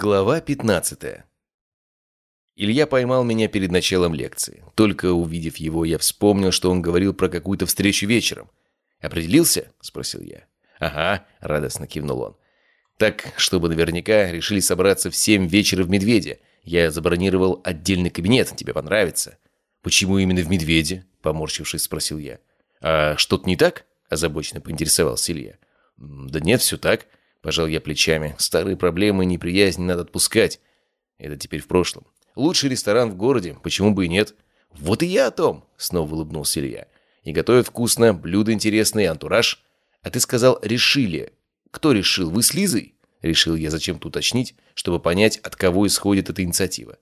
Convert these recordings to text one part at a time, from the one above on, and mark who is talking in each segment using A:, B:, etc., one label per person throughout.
A: Глава 15 Илья поймал меня перед началом лекции. Только увидев его, я вспомнил, что он говорил про какую-то встречу вечером. «Определился?» – спросил я. «Ага», – радостно кивнул он. «Так, чтобы наверняка решили собраться в семь вечера в «Медведе». Я забронировал отдельный кабинет, тебе понравится». «Почему именно в «Медведе»?» – поморщившись, спросил я. «А что-то не так?» – озабоченно поинтересовался Илья. «Да нет, все так». Пожал я плечами. Старые проблемы и неприязнь надо отпускать. Это теперь в прошлом. Лучший ресторан в городе, почему бы и нет? Вот и я о том, снова улыбнулся Илья. И готовят вкусно, блюда интересные, антураж. А ты сказал, решили. Кто решил? Вы с Лизой? Решил я зачем-то уточнить, чтобы понять, от кого исходит эта инициатива.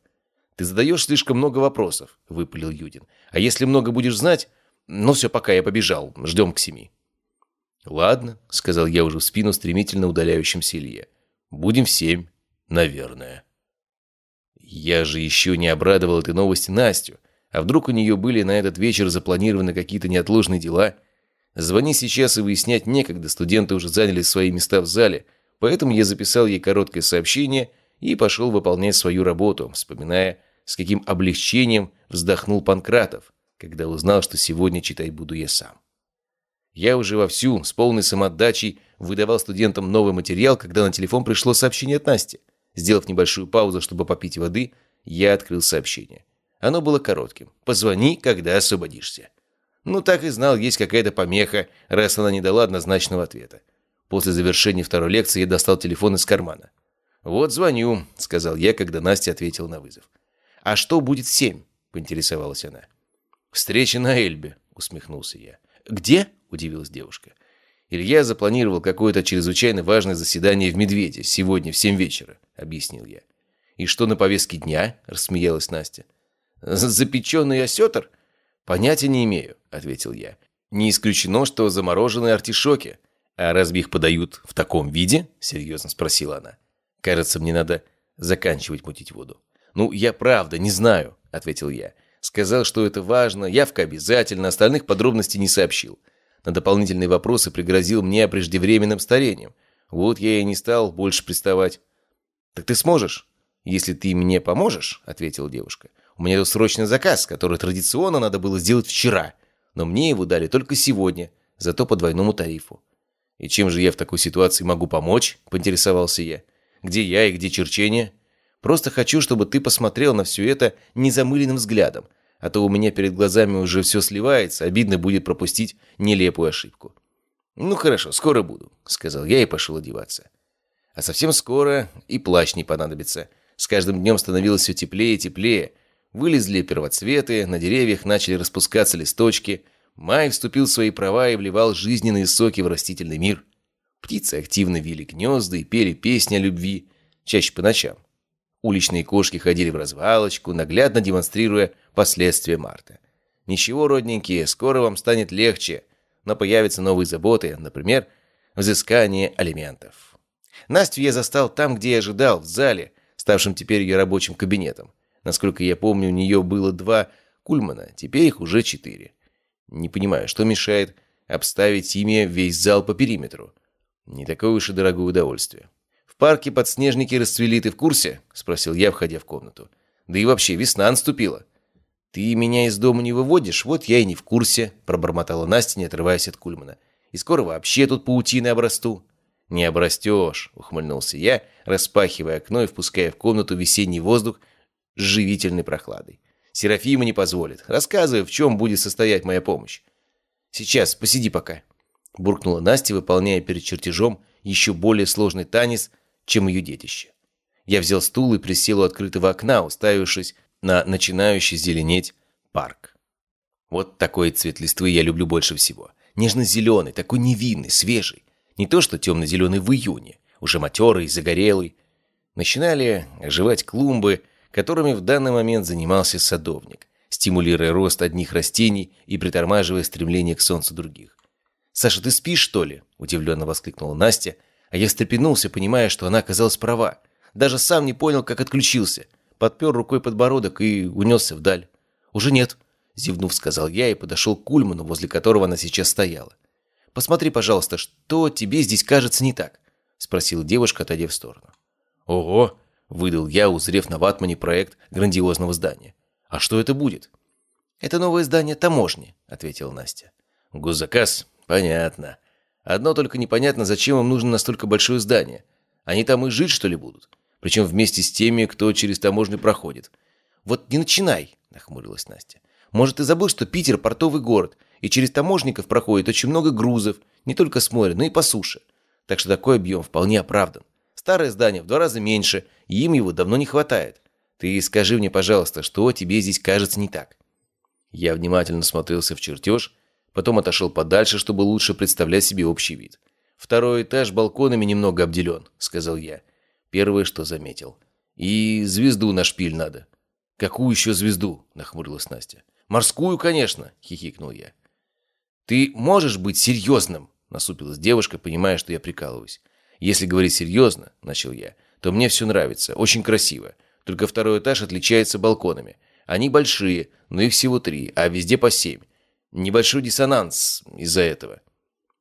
A: «Ты задаешь слишком много вопросов», — выпалил Юдин. «А если много будешь знать...» «Ну все, пока я побежал. Ждем к семи». «Ладно», — сказал я уже в спину стремительно удаляющимся Илье. «Будем в семь, наверное». Я же еще не обрадовал этой новости Настю. А вдруг у нее были на этот вечер запланированы какие-то неотложные дела? Звони сейчас и выяснять некогда, студенты уже заняли свои места в зале, поэтому я записал ей короткое сообщение и пошел выполнять свою работу, вспоминая, с каким облегчением вздохнул Панкратов, когда узнал, что сегодня читать буду я сам. Я уже вовсю, с полной самоотдачей, выдавал студентам новый материал, когда на телефон пришло сообщение от Насти. Сделав небольшую паузу, чтобы попить воды, я открыл сообщение. Оно было коротким. «Позвони, когда освободишься». Ну, так и знал, есть какая-то помеха, раз она не дала однозначного ответа. После завершения второй лекции я достал телефон из кармана. «Вот звоню», — сказал я, когда Настя ответила на вызов. «А что будет в семь?» — поинтересовалась она. «Встреча на Эльбе», — усмехнулся я. «Где?» – удивилась девушка. «Илья запланировал какое-то чрезвычайно важное заседание в «Медведе» сегодня в семь вечера», – объяснил я. «И что на повестке дня?» – рассмеялась Настя. «Запеченный осетр?» «Понятия не имею», – ответил я. «Не исключено, что замороженные артишоки». «А разве их подают в таком виде?» – серьезно спросила она. «Кажется, мне надо заканчивать мутить воду». «Ну, я правда не знаю», – ответил я. Сказал, что это важно, явка обязательно, остальных подробностей не сообщил. На дополнительные вопросы пригрозил мне преждевременным старением. Вот я и не стал больше приставать. «Так ты сможешь?» «Если ты мне поможешь», — ответила девушка. «У меня тут срочный заказ, который традиционно надо было сделать вчера, но мне его дали только сегодня, зато по двойному тарифу». «И чем же я в такой ситуации могу помочь?» — поинтересовался я. «Где я и где черчение?» «Просто хочу, чтобы ты посмотрел на все это незамыленным взглядом, а то у меня перед глазами уже все сливается, обидно будет пропустить нелепую ошибку. «Ну хорошо, скоро буду», — сказал я и пошел одеваться. А совсем скоро и плащ не понадобится. С каждым днем становилось все теплее и теплее. Вылезли первоцветы, на деревьях начали распускаться листочки. Май вступил в свои права и вливал жизненные соки в растительный мир. Птицы активно вили гнезда и пели песни о любви, чаще по ночам. Уличные кошки ходили в развалочку, наглядно демонстрируя последствия марта. Ничего, родненькие, скоро вам станет легче, но появятся новые заботы, например, взыскание алиментов. Настю я застал там, где я ожидал, в зале, ставшем теперь ее рабочим кабинетом. Насколько я помню, у нее было два кульмана, теперь их уже четыре. Не понимаю, что мешает обставить ими весь зал по периметру. Не такое уж и дорогое удовольствие. «В парке подснежники расцвели, ты в курсе?» – спросил я, входя в комнату. «Да и вообще, весна наступила». «Ты меня из дома не выводишь, вот я и не в курсе», – пробормотала Настя, не отрываясь от Кульмана. «И скоро вообще тут паутины обрасту». «Не обрастешь», – ухмыльнулся я, распахивая окно и впуская в комнату весенний воздух с живительной прохладой. «Серафима не позволит. Рассказывай, в чем будет состоять моя помощь». «Сейчас, посиди пока», – буркнула Настя, выполняя перед чертежом еще более сложный танец – чем ее детище. Я взял стул и присел у открытого окна, уставившись на начинающий зеленеть парк. Вот такой цвет листвы я люблю больше всего. Нежно-зеленый, такой невинный, свежий. Не то что темно-зеленый в июне, уже матерый, загорелый. Начинали оживать клумбы, которыми в данный момент занимался садовник, стимулируя рост одних растений и притормаживая стремление к солнцу других. «Саша, ты спишь, что ли?» – удивленно воскликнула Настя, а я встрепенулся, понимая, что она оказалась права. Даже сам не понял, как отключился. Подпер рукой подбородок и унесся вдаль. «Уже нет», — зевнув, сказал я и подошел к Кульману, возле которого она сейчас стояла. «Посмотри, пожалуйста, что тебе здесь кажется не так?» — спросила девушка, отойдя в сторону. «Ого!» Выдал я, узрев на ватмане проект грандиозного здания. «А что это будет?» «Это новое здание таможни», — ответила Настя. «Госзаказ? Понятно. Одно только непонятно, зачем им нужно настолько большое здание. Они там и жить, что ли, будут? Причем вместе с теми, кто через таможню проходит. Вот не начинай, нахмурилась Настя. Может, ты забыл, что Питер – портовый город, и через таможников проходит очень много грузов, не только с моря, но и по суше. Так что такой объем вполне оправдан. Старое здание в два раза меньше, и им его давно не хватает. Ты скажи мне, пожалуйста, что тебе здесь кажется не так?» Я внимательно смотрелся в чертеж, потом отошел подальше, чтобы лучше представлять себе общий вид. «Второй этаж балконами немного обделен», — сказал я. Первое, что заметил. «И звезду на шпиль надо». «Какую еще звезду?» — нахмурилась Настя. «Морскую, конечно», — хихикнул я. «Ты можешь быть серьезным?» — насупилась девушка, понимая, что я прикалываюсь. «Если говорить серьезно», — начал я, — «то мне все нравится, очень красиво. Только второй этаж отличается балконами. Они большие, но их всего три, а везде по семь. Небольшой диссонанс из-за этого».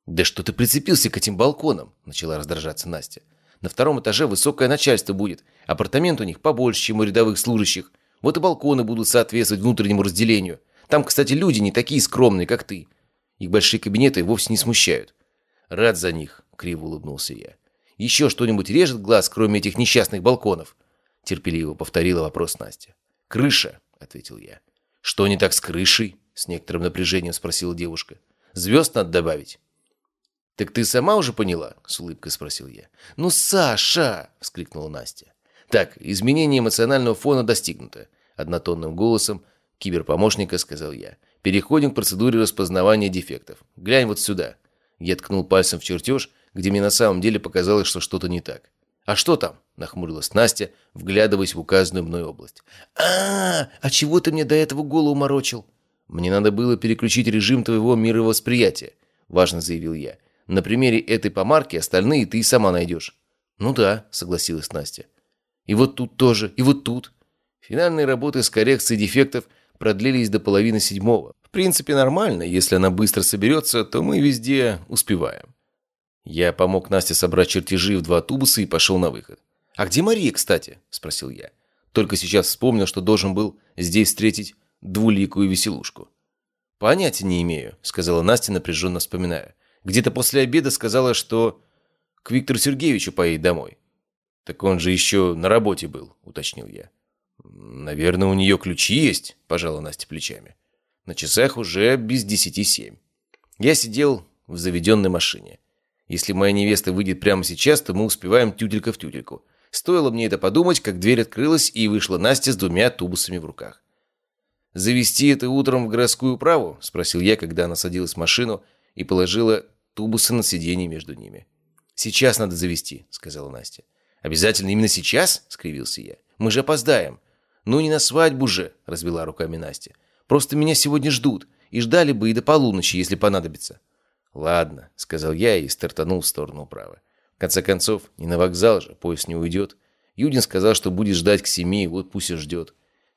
A: «Да что ты прицепился к этим балконам?» — начала раздражаться Настя. «На втором этаже высокое начальство будет. Апартамент у них побольше, чем у рядовых служащих. Вот и балконы будут соответствовать внутреннему разделению. Там, кстати, люди не такие скромные, как ты. Их большие кабинеты вовсе не смущают. Рад за них, криво улыбнулся я. Еще что-нибудь режет глаз, кроме этих несчастных балконов? Терпеливо повторила вопрос Настя. Крыша, ответил я. Что не так с крышей? С некоторым напряжением спросила девушка. Звезд надо добавить. «Так ты сама уже поняла?» — с улыбкой спросил я. «Ну, Саша!» — вскрикнула Настя. «Так, изменение эмоционального фона достигнуто», — однотонным голосом киберпомощника сказал я. «Переходим к процедуре распознавания дефектов. Глянь вот сюда». Я ткнул пальцем в чертеж, где мне на самом деле показалось, что что-то не так. «А что там?» — нахмурилась Настя, вглядываясь в указанную мной область. а, -а, -а а чего ты мне до этого голову морочил?» «Мне надо было переключить режим твоего мировосприятия», — важно заявил я. «На примере этой помарки остальные ты и сама найдешь». «Ну да», — согласилась Настя. И вот тут тоже, и вот тут. Финальные работы с коррекцией дефектов продлились до половины седьмого. В принципе, нормально. Если она быстро соберется, то мы везде успеваем. Я помог Насте собрать чертежи в два тубуса и пошел на выход. «А где Мария, кстати?» – спросил я. Только сейчас вспомнил, что должен был здесь встретить двуликую веселушку. «Понятия не имею», – сказала Настя, напряженно вспоминая. «Где-то после обеда сказала, что к Виктору Сергеевичу поедет домой. «Так он же еще на работе был», — уточнил я. «Наверное, у нее ключи есть», — пожала Настя плечами. На часах уже без десяти семь. Я сидел в заведенной машине. Если моя невеста выйдет прямо сейчас, то мы успеваем тютелька в тютельку. Стоило мне это подумать, как дверь открылась, и вышла Настя с двумя тубусами в руках. «Завести это утром в городскую управу?» – спросил я, когда она садилась в машину и положила тубусы на сиденье между ними. «Сейчас надо завести», – сказала Настя. «Обязательно именно сейчас?» — скривился я. «Мы же опоздаем». «Ну не на свадьбу же!» — развела руками Настя. «Просто меня сегодня ждут. И ждали бы и до полуночи, если понадобится». «Ладно», — сказал я и стартанул в сторону управы. В конце концов, не на вокзал же, поезд не уйдет. Юдин сказал, что будет ждать к семи, вот пусть и ждет.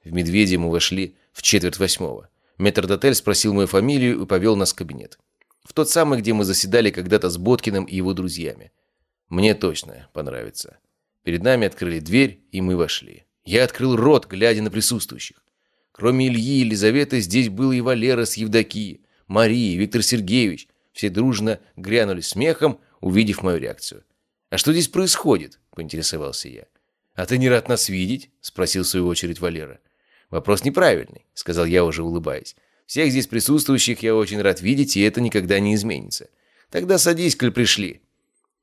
A: В «Медведе» мы вошли в четверть восьмого. Метрдотель спросил мою фамилию и повел нас в кабинет. В тот самый, где мы заседали когда-то с Боткиным и его друзьями. Мне точно понравится. Перед нами открыли дверь, и мы вошли. Я открыл рот, глядя на присутствующих. Кроме Ильи и Елизаветы, здесь был и Валера с Евдокией, Мария, Виктор Сергеевич. Все дружно грянули смехом, увидев мою реакцию. «А что здесь происходит?» – поинтересовался я. «А ты не рад нас видеть?» – спросил в свою очередь Валера. «Вопрос неправильный», – сказал я, уже улыбаясь. «Всех здесь присутствующих я очень рад видеть, и это никогда не изменится. Тогда садись, коль пришли».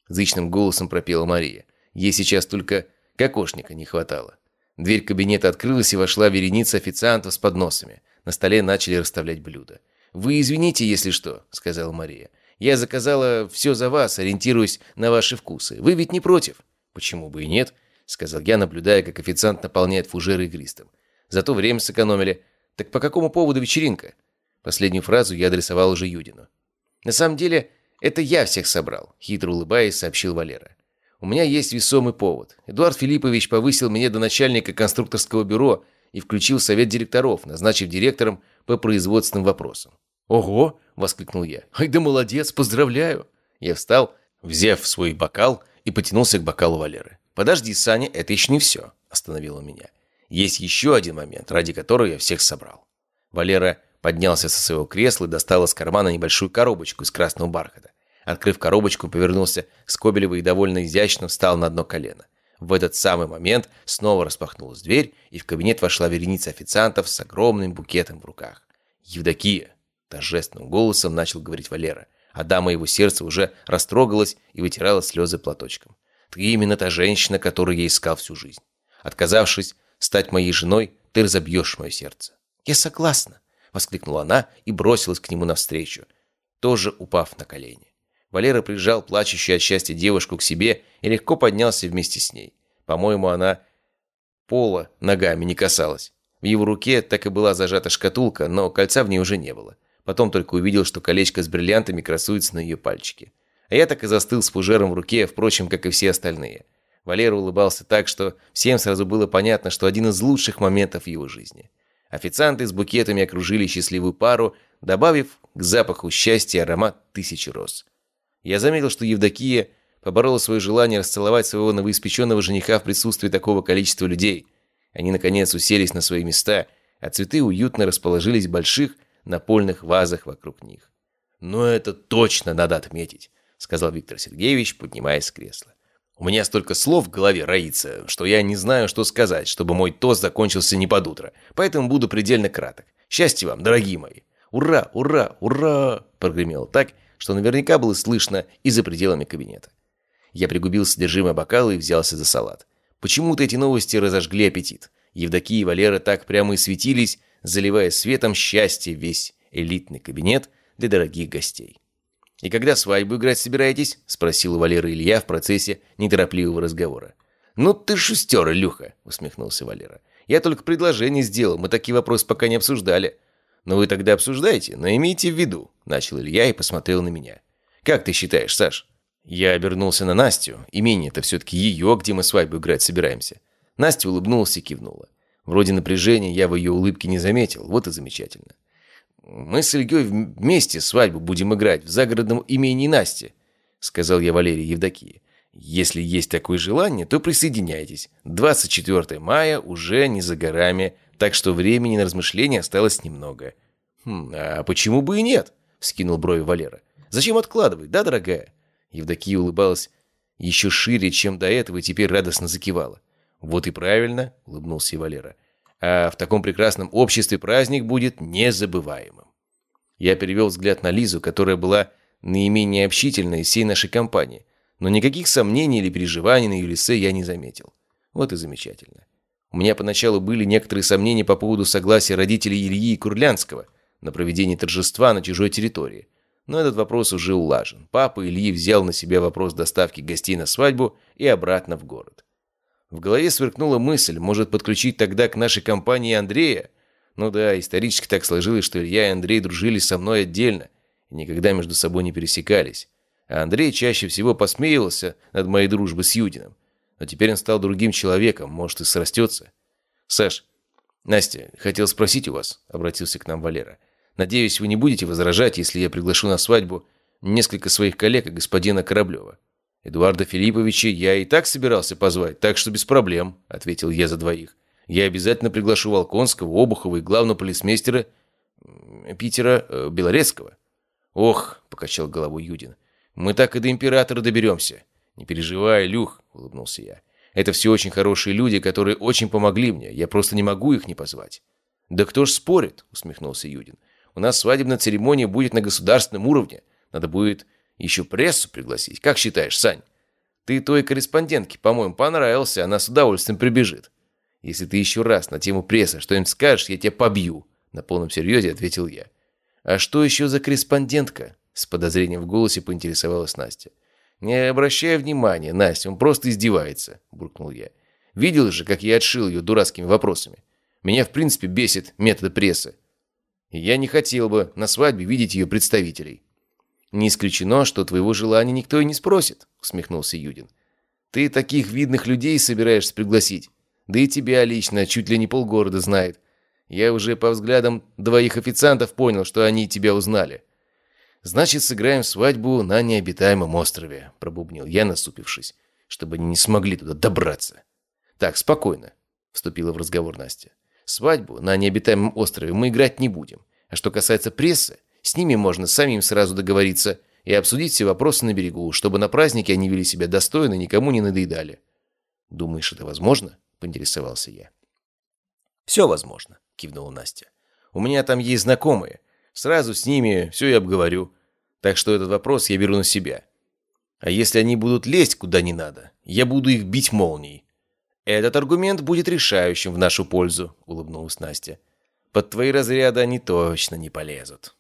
A: Зычным голосом пропела Мария. Ей сейчас только кокошника не хватало. Дверь кабинета открылась, и вошла вереница официантов с подносами. На столе начали расставлять блюда. «Вы извините, если что», — сказала Мария. «Я заказала все за вас, ориентируясь на ваши вкусы. Вы ведь не против?» «Почему бы и нет?» — сказал я, наблюдая, как официант наполняет фужеры игристым. «Зато время сэкономили. Так по какому поводу вечеринка?» Последнюю фразу я адресовал уже Юдину. «На самом деле, это я всех собрал», — хитро улыбаясь, сообщил Валера. У меня есть весомый повод. Эдуард Филиппович повысил меня до начальника конструкторского бюро и включил совет директоров, назначив директором по производственным вопросам. «Ого!» — воскликнул я. «Ай да молодец! Поздравляю!» Я встал, взяв свой бокал и потянулся к бокалу Валеры. «Подожди, Саня, это еще не все», остановил он меня. «Есть еще один момент, ради которого я всех собрал». Валера поднялся со своего кресла и достал из кармана небольшую коробочку из красного бархата. Открыв коробочку, повернулся к Скобелеву и довольно изящно встал на одно колено. В этот самый момент снова распахнулась дверь, и в кабинет вошла вереница официантов с огромным букетом в руках. «Евдокия!» – торжественным голосом начал говорить Валера, а дама его сердца уже растрогалась и вытирала слезы платочком. «Ты именно та женщина, которую я искал всю жизнь. Отказавшись стать моей женой, ты разобьешь мое сердце». «Я согласна!» – воскликнула она и бросилась к нему навстречу, тоже упав на колени. Валера прижал плачущую от счастья девушку к себе и легко поднялся вместе с ней. По-моему, она пола ногами не касалась. В его руке так и была зажата шкатулка, но кольца в ней уже не было. Потом только увидел, что колечко с бриллиантами красуется на ее пальчике. А я так и застыл с фужером в руке, впрочем, как и все остальные. Валера улыбался так, что всем сразу было понятно, что один из лучших моментов его жизни. Официанты с букетами окружили счастливую пару, добавив к запаху счастья аромат тысячи роз. Я заметил, что Евдокия поборола свое желание расцеловать своего новоиспеченного жениха в присутствии такого количества людей. Они, наконец, уселись на свои места, а цветы уютно расположились в больших напольных вазах вокруг них. «Но это точно надо отметить», — сказал Виктор Сергеевич, поднимаясь с кресла. «У меня столько слов в голове роится, что я не знаю, что сказать, чтобы мой тост закончился не под утро, поэтому буду предельно краток. Счастья вам, дорогие мои! Ура, ура, ура!» — прогремел так, — что наверняка было слышно и за пределами кабинета. Я пригубил содержимое бокала и взялся за салат. Почему-то эти новости разожгли аппетит. Евдокия и Валера так прямо и светились, заливая светом счастье весь элитный кабинет для дорогих гостей. «И когда свадьбу играть собираетесь?» – спросил у Валеры Илья в процессе неторопливого разговора. «Ну ты шустер, Илюха!» – усмехнулся Валера. «Я только предложение сделал, мы такие вопросы пока не обсуждали. «Но вы тогда обсуждаете, но имейте в виду», — начал Илья и посмотрел на меня. «Как ты считаешь, Саш?» Я обернулся на Настю. Имение-то все-таки ее, где мы свадьбу играть собираемся. Настя улыбнулась и кивнула. Вроде напряжения я в ее улыбке не заметил. Вот и замечательно. «Мы с Ильей вместе свадьбу будем играть в загородном имении Насти», — сказал я Валерии Евдокии. «Если есть такое желание, то присоединяйтесь. 24 мая уже не за горами, так что времени на размышления осталось немного. «Хм, а почему бы и нет?» — вскинул брови Валера. «Зачем откладывать, да, дорогая?» Евдокия улыбалась еще шире, чем до этого, и теперь радостно закивала. «Вот и правильно», — улыбнулся и Валера. «А в таком прекрасном обществе праздник будет незабываемым». Я перевел взгляд на Лизу, которая была наименее общительной из всей нашей компании, но никаких сомнений или переживаний на ее лице я не заметил. Вот и замечательно. У меня поначалу были некоторые сомнения по поводу согласия родителей Ильи и Курлянского на проведение торжества на чужой территории. Но этот вопрос уже улажен. Папа Ильи взял на себя вопрос доставки гостей на свадьбу и обратно в город. В голове сверкнула мысль, может подключить тогда к нашей компании Андрея? Ну да, исторически так сложилось, что Илья и Андрей дружили со мной отдельно и никогда между собой не пересекались. А Андрей чаще всего посмеивался над моей дружбой с Юдиным. Но теперь он стал другим человеком, может, и срастется. «Саш, Настя, хотел спросить у вас», — обратился к нам Валера. «Надеюсь, вы не будете возражать, если я приглашу на свадьбу несколько своих коллег и господина Кораблева». «Эдуарда Филипповича я и так собирался позвать, так что без проблем», — ответил я за двоих. «Я обязательно приглашу Волконского, Обухова и главного полисмейстера Питера э, Белорецкого». «Ох», — покачал головой Юдин, — «мы так и до императора доберемся». «Не переживай, Люх», — улыбнулся я. «Это все очень хорошие люди, которые очень помогли мне. Я просто не могу их не позвать». «Да кто ж спорит?» — усмехнулся Юдин. «У нас свадебная церемония будет на государственном уровне. Надо будет еще прессу пригласить. Как считаешь, Сань? Ты той корреспондентке, по-моему, понравился, она с удовольствием прибежит. Если ты еще раз на тему прессы что-нибудь скажешь, я тебя побью», — на полном серьезе ответил я. «А что еще за корреспондентка?» — с подозрением в голосе поинтересовалась Настя. «Не обращай внимания, Настя, он просто издевается», – буркнул я. «Видел же, как я отшил ее дурацкими вопросами. Меня, в принципе, бесит методы прессы. Я не хотел бы на свадьбе видеть ее представителей». «Не исключено, что твоего желания никто и не спросит», – усмехнулся Юдин. «Ты таких видных людей собираешься пригласить. Да и тебя лично чуть ли не полгорода знает. Я уже по взглядам двоих официантов понял, что они тебя узнали. «Значит, сыграем свадьбу на необитаемом острове», — пробубнил я, насупившись, чтобы они не смогли туда добраться. «Так, спокойно. вступила в разговор Настя. «Свадьбу на необитаемом острове мы играть не будем. А что касается прессы, с ними можно самим сразу договориться и обсудить все вопросы на берегу, чтобы на празднике они вели себя достойно и никому не надоедали». «Думаешь, это возможно?» — поинтересовался я. «Все возможно», — кивнула Настя. «У меня там есть знакомые. Сразу с ними все и обговорю. Так что этот вопрос я беру на себя. А если они будут лезть куда не надо, я буду их бить молнией. «Этот аргумент будет решающим в нашу пользу», — улыбнулась Настя. «Под твои разряды они точно не полезут».